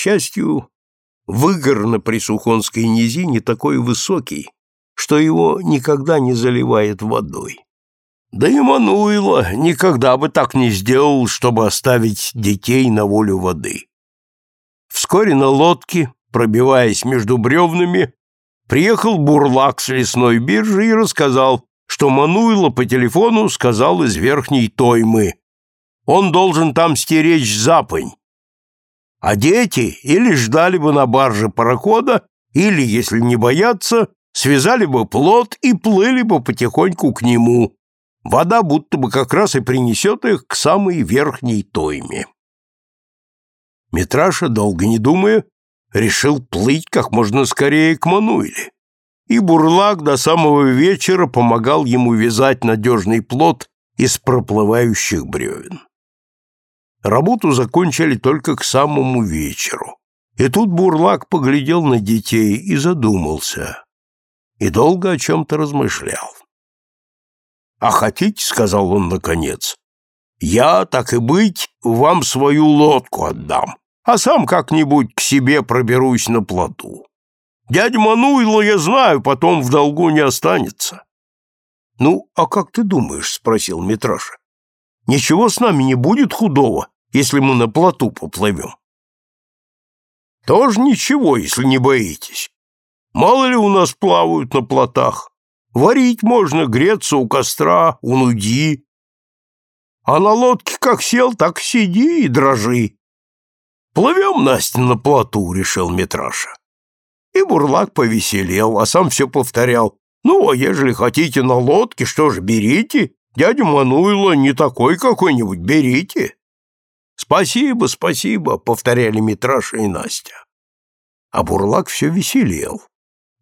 счастью, выгор на Присухонской низине такой высокий, что его никогда не заливает водой. Да и Мануила никогда бы так не сделал, чтобы оставить детей на волю воды. Вскоре на лодке, пробиваясь между бревнами, приехал бурлак с лесной биржи и рассказал, что Мануила по телефону сказал из верхней Тоймы. Он должен там стеречь запонь. А дети или ждали бы на барже парохода, или, если не боятся, связали бы плот и плыли бы потихоньку к нему. Вода будто бы как раз и принесет их к самой верхней тойме. Митраша, долго не думая, решил плыть как можно скорее к Мануиле и Бурлак до самого вечера помогал ему вязать надежный плод из проплывающих бревен. Работу закончили только к самому вечеру. И тут Бурлак поглядел на детей и задумался. И долго о чем-то размышлял. «А хотите, — сказал он наконец, — я, так и быть, вам свою лодку отдам, а сам как-нибудь к себе проберусь на плоту. Дядя Мануйло, я знаю, потом в долгу не останется. — Ну, а как ты думаешь? — спросил Митраша. — Ничего с нами не будет худого, если мы на плоту поплывем. — Тоже ничего, если не боитесь. Мало ли у нас плавают на плотах. Варить можно, греться у костра, у нуди. А на лодке как сел, так сиди и дрожи. Плывем, Настя, на плоту, — решил Митраша. И бурлак повеселел, а сам все повторял. «Ну, а ежели хотите на лодке, что ж, берите. Дядя Мануйло не такой какой-нибудь, берите». «Спасибо, спасибо», — повторяли Митраша и Настя. А бурлак все веселел.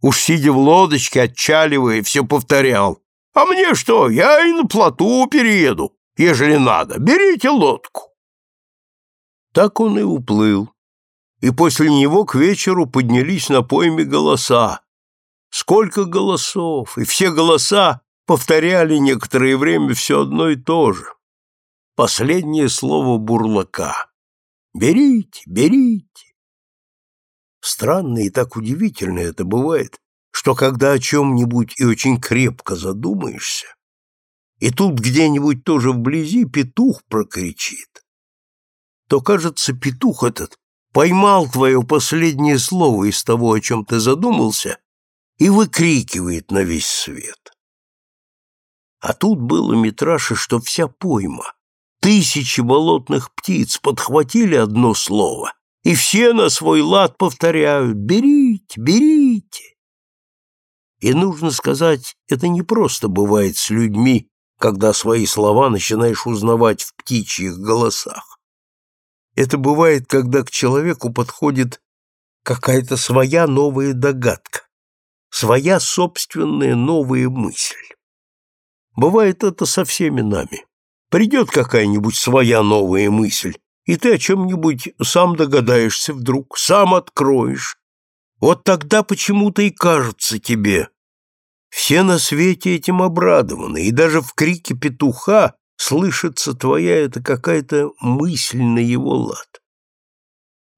Уж сидя в лодочке, отчаливая, все повторял. «А мне что, я и на плоту перееду, ежели надо. Берите лодку». Так он и уплыл и после него к вечеру поднялись на пойме голоса. Сколько голосов, и все голоса повторяли некоторое время все одно и то же. Последнее слово бурлака. «Берите, берите». Странно и так удивительно это бывает, что когда о чем-нибудь и очень крепко задумаешься, и тут где-нибудь тоже вблизи петух прокричит, то, кажется, петух этот поймал твое последнее слово из того, о чем ты задумался, и выкрикивает на весь свет. А тут было Митраше, что вся пойма, тысячи болотных птиц подхватили одно слово, и все на свой лад повторяют «берите, берите». И нужно сказать, это не просто бывает с людьми, когда свои слова начинаешь узнавать в птичьих голосах. Это бывает, когда к человеку подходит какая-то своя новая догадка, своя собственная новая мысль. Бывает это со всеми нами. Придет какая-нибудь своя новая мысль, и ты о чем-нибудь сам догадаешься вдруг, сам откроешь. Вот тогда почему-то и кажется тебе. Все на свете этим обрадованы, и даже в крике петуха слышится твоя это какая-то мысль на его лад.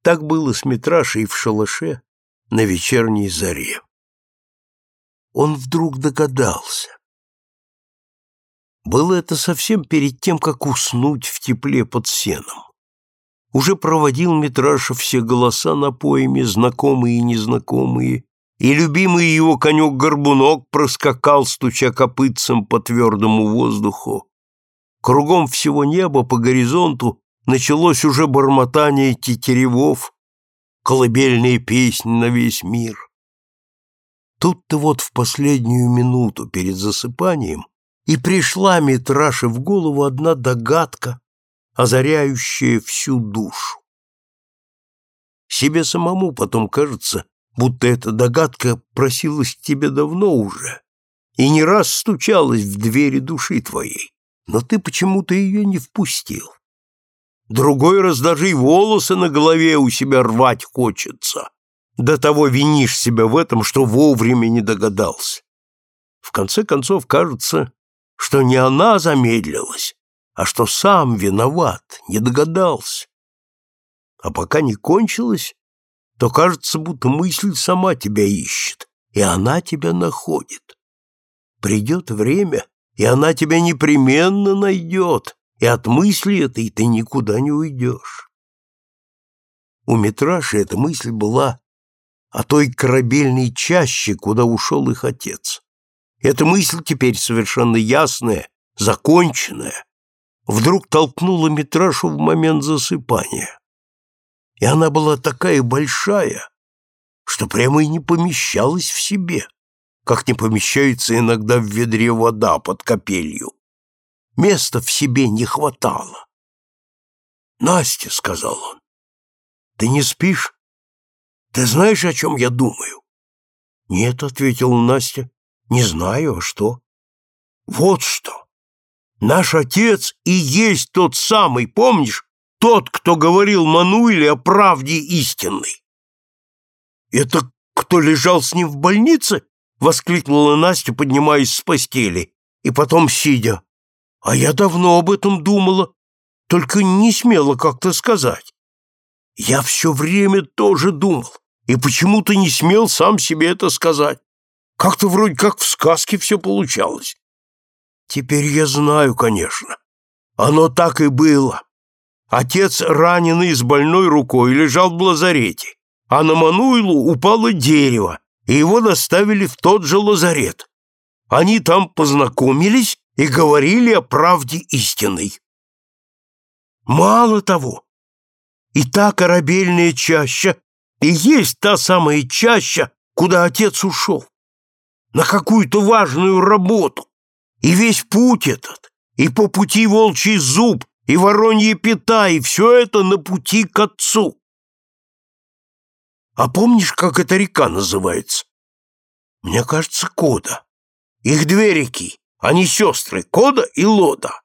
Так было с Митрашей в шалаше на вечерней заре. Он вдруг догадался. Было это совсем перед тем, как уснуть в тепле под сеном. Уже проводил Митраша все голоса на поэме, знакомые и незнакомые, и любимый его конек-горбунок проскакал, стуча копытцем по твердому воздуху, Кругом всего неба по горизонту началось уже бормотание тетеревов, колыбельные песни на весь мир. Тут-то вот в последнюю минуту перед засыпанием и пришла Митраше в голову одна догадка, озаряющая всю душу. Себе самому потом кажется, будто эта догадка просилась к тебе давно уже и не раз стучалась в двери души твоей но ты почему-то ее не впустил. Другой раз даже и волосы на голове у себя рвать хочется. До того винишь себя в этом, что вовремя не догадался. В конце концов, кажется, что не она замедлилась, а что сам виноват, не догадался. А пока не кончилось, то кажется, будто мысль сама тебя ищет, и она тебя находит. Придет время, и она тебя непременно найдет, и от мысли этой ты никуда не уйдешь. У Митраши эта мысль была о той корабельной чаще, куда ушел их отец. Эта мысль теперь совершенно ясная, законченная, вдруг толкнула Митрашу в момент засыпания. И она была такая большая, что прямо и не помещалась в себе, как не помещается иногда в ведре вода под капелью. Места в себе не хватало. «Настя», — сказал он, — «ты не спишь? Ты знаешь, о чем я думаю?» «Нет», — ответила Настя, — «не знаю, а что?» «Вот что! Наш отец и есть тот самый, помнишь, тот, кто говорил Мануиле о правде истинной. Это кто лежал с ним в больнице? воскликнула Настя, поднимаясь с постели, и потом сидя. А я давно об этом думала, только не смела как-то сказать. Я все время тоже думал, и почему-то не смел сам себе это сказать. Как-то вроде как в сказке все получалось. Теперь я знаю, конечно. Оно так и было. Отец, раненый с больной рукой, лежал в лазарете, а на Мануилу упало дерево, и его доставили в тот же лазарет. Они там познакомились и говорили о правде истинной. Мало того, и та корабельная чаща и есть та самая чаща, куда отец ушел, на какую-то важную работу. И весь путь этот, и по пути волчий зуб, и воронье пята, и все это на пути к отцу. А помнишь, как эта река называется? Мне кажется, Кода. Их две реки, они сестры, Кода и Лода.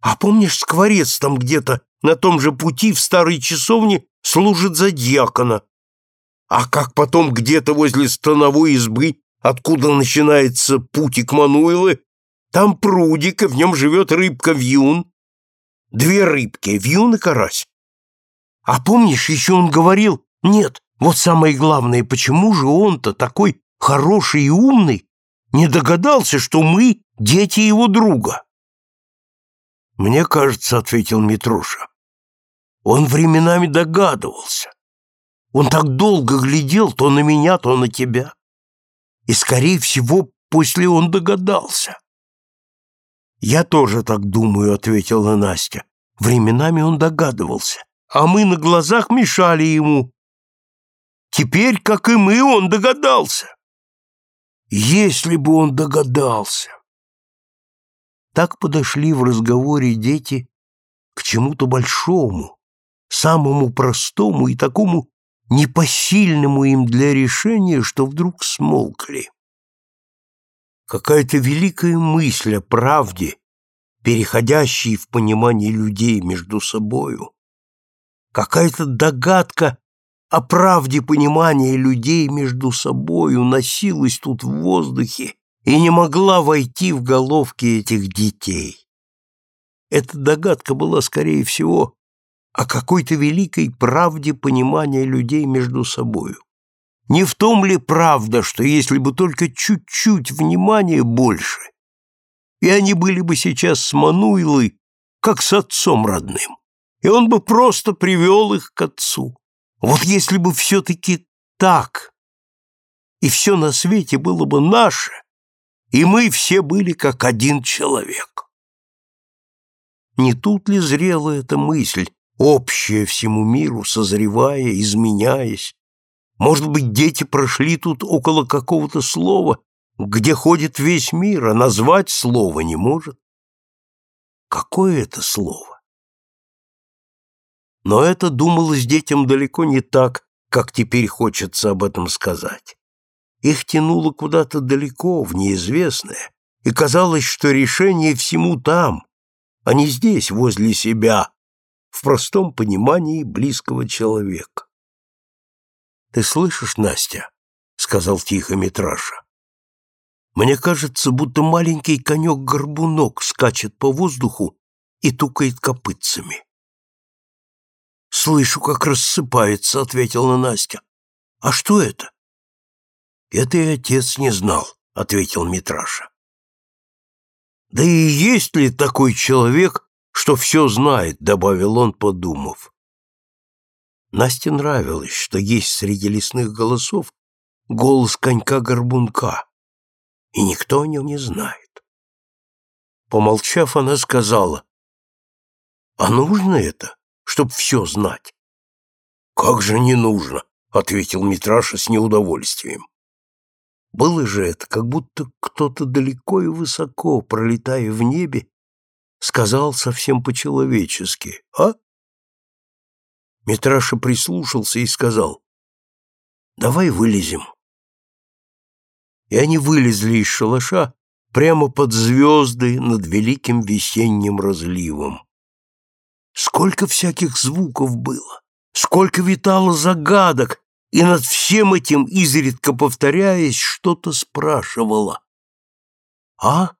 А помнишь, скворец там где-то на том же пути в старой часовне служит за дьякона? А как потом где-то возле становой избы, откуда начинается путик Мануилы, там прудик, и в нем живет рыбка-вьюн. Две рыбки, вьюн и карась. А помнишь, еще он говорил, нет, вот самое главное, почему же он-то такой хороший и умный не догадался, что мы дети его друга? Мне кажется, ответил Митроша, он временами догадывался. Он так долго глядел то на меня, то на тебя. И, скорее всего, после он догадался. «Я тоже так думаю», — ответила Настя. Временами он догадывался, а мы на глазах мешали ему. Теперь, как и мы, он догадался. Если бы он догадался. Так подошли в разговоре дети к чему-то большому, самому простому и такому непосильному им для решения, что вдруг смолкли. Какая-то великая мысль о правде, переходящей в понимание людей между собою. Какая-то догадка о правде понимания людей между собою носилась тут в воздухе и не могла войти в головки этих детей. Эта догадка была, скорее всего, о какой-то великой правде понимания людей между собою. Не в том ли правда, что если бы только чуть-чуть внимания больше, и они были бы сейчас с Мануилой, как с отцом родным, и он бы просто привел их к отцу. Вот если бы все-таки так, и все на свете было бы наше, и мы все были как один человек. Не тут ли зрела эта мысль, общая всему миру, созревая, изменяясь, может быть, дети прошли тут около какого-то слова, где ходит весь мир, а назвать слово не может? Какое это слово? Но это думалось детям далеко не так, как теперь хочется об этом сказать. Их тянуло куда-то далеко, в неизвестное, и казалось, что решение всему там, а не здесь, возле себя, в простом понимании близкого человека. Ты слышишь, Настя? сказал тихо Митраша. Мне кажется, будто маленький конек-горбунок скачет по воздуху и тукает копытцами. Слышу, как рассыпается, ответила Настя. А что это? Это и отец не знал, ответил Митраша. Да и есть ли такой человек, что все знает, добавил он, подумав. Насте нравилось, что есть среди лесных голосов голос конька-горбунка, и никто о нем не знает. Помолчав, она сказала, «А нужно это, чтоб все знать?» «Как же не нужно?» — ответил Митраша с неудовольствием. Было же это, как будто кто-то далеко и высоко, пролетая в небе, сказал совсем по-человечески, а? Митраша прислушался и сказал, «Давай вылезем». И они вылезли из шалаша прямо под звезды над великим весенним разливом. Сколько всяких звуков было, сколько витало загадок, и над всем этим, изредка повторяясь, что-то спрашивала. «А?»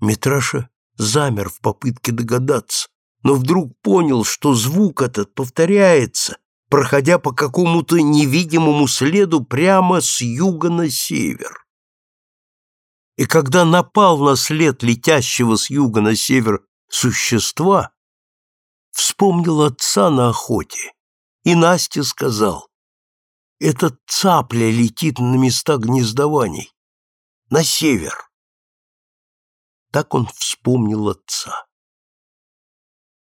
Митраша замер в попытке догадаться, но вдруг понял, что звук этот повторяется, проходя по какому-то невидимому следу прямо с юга на север. И когда напал на след летящего с юга на север существа, вспомнил отца на охоте, и Настя сказал, «Этот цапля летит на места гнездований, на север». Так он вспомнил отца.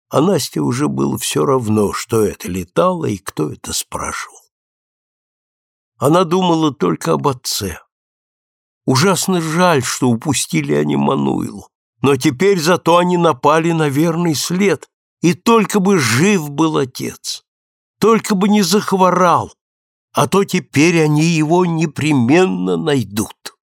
А Насте уже было все равно, что это летало и кто это спрашивал. Она думала только об отце. Ужасно жаль, что упустили они Мануилу. Но теперь зато они напали на верный след, и только бы жив был отец, только бы не захворал, а то теперь они его непременно найдут.